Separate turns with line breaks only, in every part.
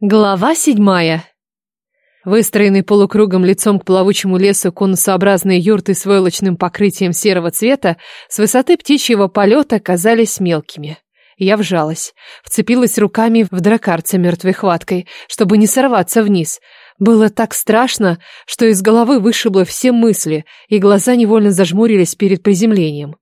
Глава седьмая. Выстроенный полукругом лицом к плавучему лесу конусообразные юрты с войлочным покрытием серого цвета с высоты птичьего полета казались мелкими. Я вжалась, вцепилась руками в дракарца мертвой хваткой, чтобы не сорваться вниз. Было так страшно, что из головы вышибло все мысли, и глаза невольно зажмурились перед приземлением.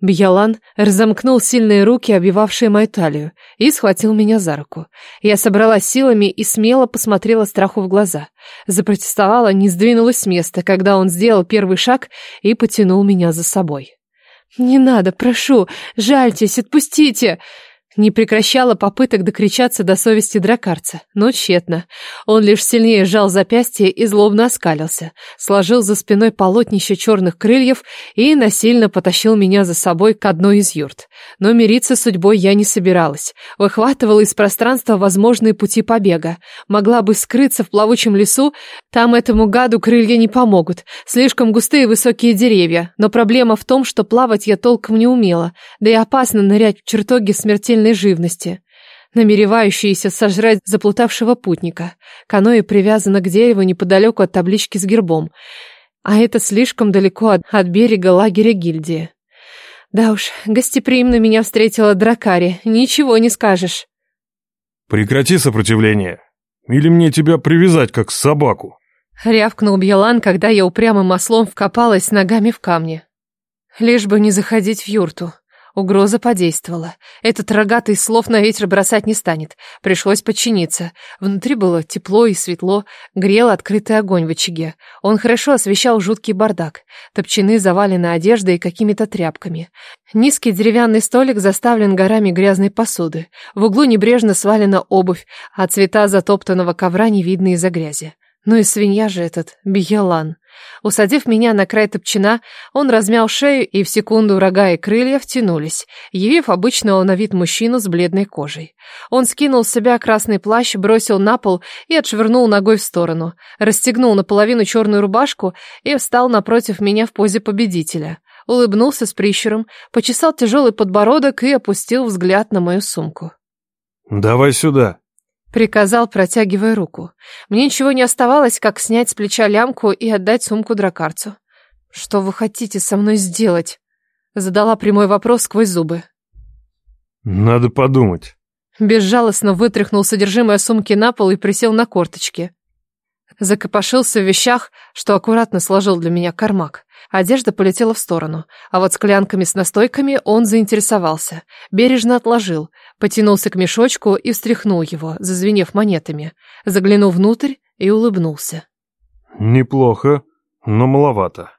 Бьялан разомкнул сильные руки, обвивавшие мою талию, и схватил меня за руку. Я собралась силами и смело посмотрела страху в глаза. Запротестовала, не сдвинулась с места, когда он сделал первый шаг и потянул меня за собой. «Не надо, прошу, жальтесь, отпустите!» Не прекращала попыток докричаться до совести дракарца, но тщетно. Он лишь сильнее сжал запястье и злобно оскалился, сложил за спиной полотнище черных крыльев и насильно потащил меня за собой к одной из юрт. Но мириться с судьбой я не собиралась. Выхватывала из пространства возможные пути побега. Могла бы скрыться в плавучем лесу, там этому гаду крылья не помогут. Слишком густые высокие деревья. Но проблема в том, что плавать я толком не умела, да и опасно нырять в чертоге смертельной смертельной живности, намеревающиеся сожрать заплутавшего путника. Каноэ привязано к дереву неподалеку от таблички с гербом, а это слишком далеко от, от берега лагеря гильдии. Да уж, гостеприимно меня встретила Дракари, ничего не скажешь.
Прекрати сопротивление, или мне тебя привязать, как собаку.
Рявкнул Бьелан, когда я упрямым ослом вкопалась ногами в камни. Лишь бы не заходить в юрту. Угроза подействовала. Этот рогатый слов на ветер бросать не станет. Пришлось подчиниться. Внутри было тепло и светло, грел открытый огонь в очаге. Он хорошо освещал жуткий бардак. Топчаны завалены одеждой и какими-то тряпками. Низкий деревянный столик заставлен горами грязной посуды. В углу небрежно свалена обувь, а цвета затоптанного ковра не видны из-за грязи. Ну и свинья же этот, Бьялан. Усадив меня на край топчина, он размял шею, и в секунду рога и крылья втянулись, явив обычного на вид мужчину с бледной кожей. Он скинул с себя красный плащ, бросил на пол и отшвырнул ногой в сторону, расстегнул наполовину черную рубашку и встал напротив меня в позе победителя. Улыбнулся с прищуром, почесал тяжелый подбородок и опустил взгляд на мою сумку.
«Давай сюда»,
Приказал, протягивая руку. Мне ничего не оставалось, как снять с плеча лямку и отдать сумку дракарцу. «Что вы хотите со мной сделать?» Задала прямой вопрос сквозь зубы.
«Надо подумать».
Безжалостно вытряхнул содержимое сумки на пол и присел на корточки. Закопошился в вещах, что аккуратно сложил для меня кармак. Одежда полетела в сторону, а вот склянками с настойками он заинтересовался. Бережно отложил, потянулся к мешочку и встряхнул его, зазвенев монетами. Заглянул внутрь и улыбнулся.
«Неплохо, но маловато».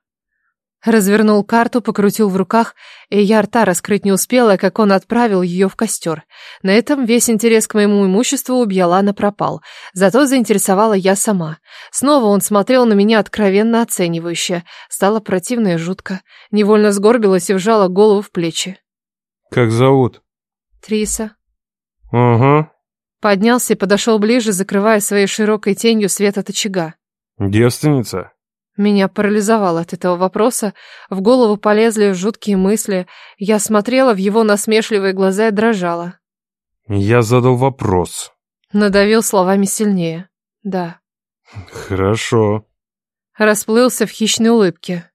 Развернул карту, покрутил в руках, и я рта раскрыть не успела, как он отправил ее в костер. На этом весь интерес к моему имуществу у Бьялана пропал. Зато заинтересовала я сама. Снова он смотрел на меня откровенно оценивающе. Стало противно и жутко. Невольно сгорбилась и вжала голову в плечи.
«Как зовут?»
«Триса».
«Угу».
Поднялся и подошел ближе, закрывая своей широкой тенью свет от очага.
«Девственница?»
Меня парализовало от этого вопроса, в голову полезли жуткие мысли. Я смотрела в его насмешливые глаза и дрожала.
«Я задал вопрос».
Надавил словами сильнее. «Да».
«Хорошо».
Расплылся в хищной улыбке.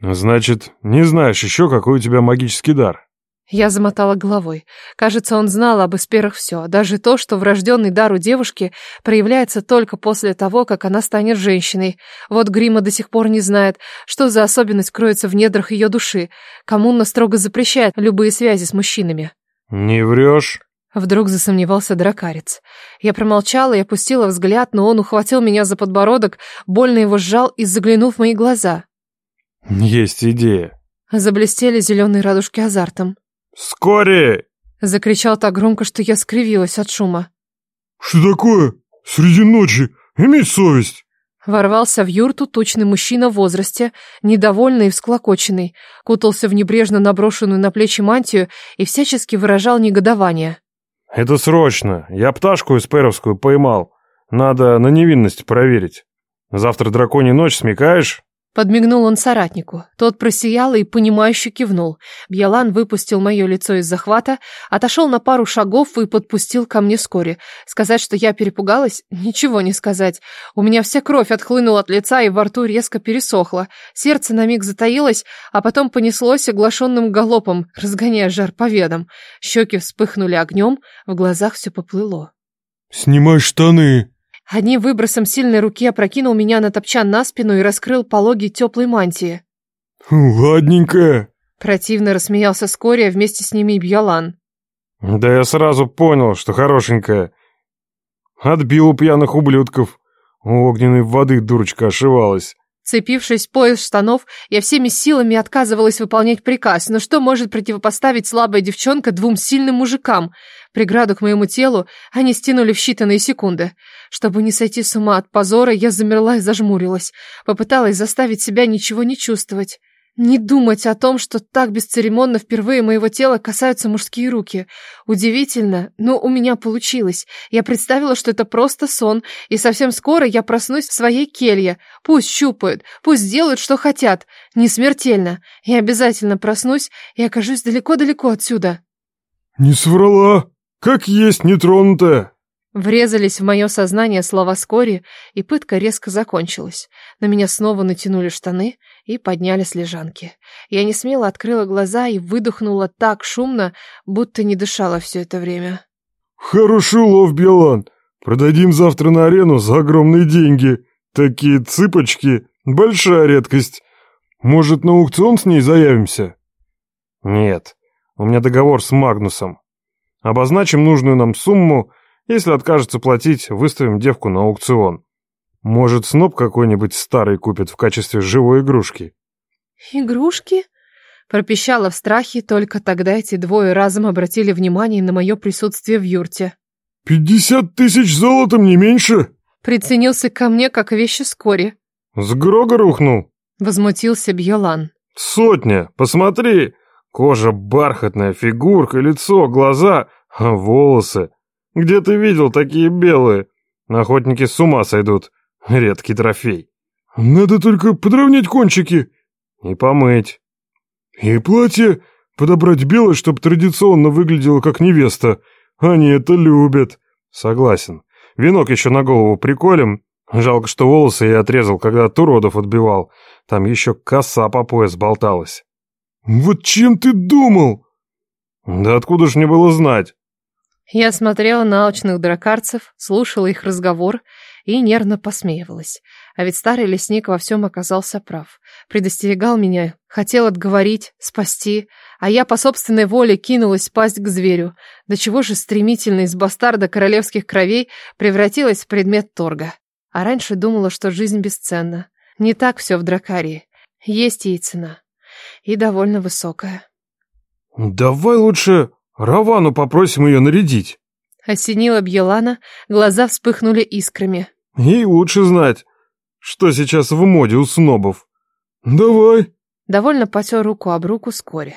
«Значит, не знаешь еще, какой у тебя магический дар?»
Я замотала головой. Кажется, он знал об эсперах все, даже то, что врожденный дар у девушки проявляется только после того, как она станет женщиной. Вот Грима до сих пор не знает, что за особенность кроется в недрах ее души. Коммуна строго запрещает любые связи с мужчинами.
«Не врешь?»
Вдруг засомневался дракарец. Я промолчала и опустила взгляд, но он ухватил меня за подбородок, больно его сжал и заглянул в мои глаза.
«Есть идея».
Заблестели зеленые радужки азартом.
«Скорее!»
Закричал так громко, что я скривилась от шума.
«Что такое? Среди ночи? Имей совесть!»
Ворвался в юрту тучный мужчина в возрасте, недовольный и всклокоченный, кутался в небрежно наброшенную на плечи мантию и всячески выражал негодование.
«Это срочно. Я пташку эсперовскую поймал. Надо на невинность проверить. Завтра драконья ночь, смекаешь?»
Подмигнул он соратнику. Тот просиял и, понимающе кивнул. Бьялан выпустил мое лицо из захвата, отошел на пару шагов и подпустил ко мне вскоре. Сказать, что я перепугалась? Ничего не сказать. У меня вся кровь отхлынула от лица и во рту резко пересохло. Сердце на миг затаилось, а потом понеслось оглашенным галопом, разгоняя жар по ведам. Щеки вспыхнули огнем, в глазах все поплыло.
«Снимай штаны!»
Одним выбросом сильной руки опрокинул меня на топчан на спину и раскрыл пологи теплой мантии.
«Ладненько!»
Противно рассмеялся Скория, вместе с ними и Бьялан.
«Да я сразу понял, что хорошенькая. Отбил у пьяных ублюдков. У огненной воды дурочка ошивалась».
Цепившись в пояс штанов, я всеми силами отказывалась выполнять приказ. Но что может противопоставить слабая девчонка двум сильным мужикам? Преграду к моему телу они стянули в считанные секунды. Чтобы не сойти с ума от позора, я замерла и зажмурилась. Попыталась заставить себя ничего не чувствовать. Не думать о том, что так бесцеремонно впервые моего тела касаются мужские руки. Удивительно, но у меня получилось. Я представила, что это просто сон, и совсем скоро я проснусь в своей келье. Пусть щупают, пусть делают, что хотят. Не смертельно. Я обязательно проснусь и окажусь далеко-далеко отсюда.
«Не соврала! Как есть нетронутая!»
Врезались в мое сознание слова Скори, и пытка резко закончилась. На меня снова натянули штаны и подняли с лежанки. Я не смело открыла глаза и выдохнула так шумно, будто не дышала все это время.
«Хороший улов, Белан! Продадим завтра на арену за огромные деньги. Такие цыпочки — большая редкость. Может, на аукцион с ней заявимся?» «Нет, у меня договор с Магнусом. Обозначим нужную нам сумму — если откажется платить, выставим девку на аукцион. Может, сноб какой-нибудь старый купит в качестве живой игрушки.
Игрушки? Пропищала в страхе, только тогда эти двое разом обратили внимание на мое присутствие в юрте.
«Пятьдесят тысяч золотом, не меньше!»
Приценился ко мне, как вещи вскоре.
«С Грога рухнул?»
Возмутился Бьелан.
«Сотня! Посмотри! Кожа бархатная, фигурка, лицо, глаза, а волосы. Где ты видел такие белые? Охотники с ума сойдут. Редкий трофей. Надо только подровнять кончики. И помыть. И платье подобрать белое, чтобы традиционно выглядело как невеста. Они это любят. Согласен. Венок еще на голову приколем. Жалко, что волосы я отрезал, когда от уродов отбивал. Там еще коса по пояс болталась. Вот чем ты думал? Да откуда ж мне было знать?
Я смотрела на алчных дракарцев, слушала их разговор и нервно посмеивалась. А ведь старый лесник во всем оказался прав. Предостерегал меня, хотел отговорить, спасти, а я по собственной воле кинулась пасть к зверю. До чего же стремительно из бастарда королевских кровей превратилась в предмет торга. А раньше думала, что жизнь бесценна. Не так все в Дракарии. Есть ей цена. И довольно высокая.
«Давай лучше Равану попросим ее нарядить.
Осенила Бьелана, глаза вспыхнули искрами.
Ей лучше знать, что сейчас в моде у снобов. Давай.
Довольно потер руку об руку вскоре.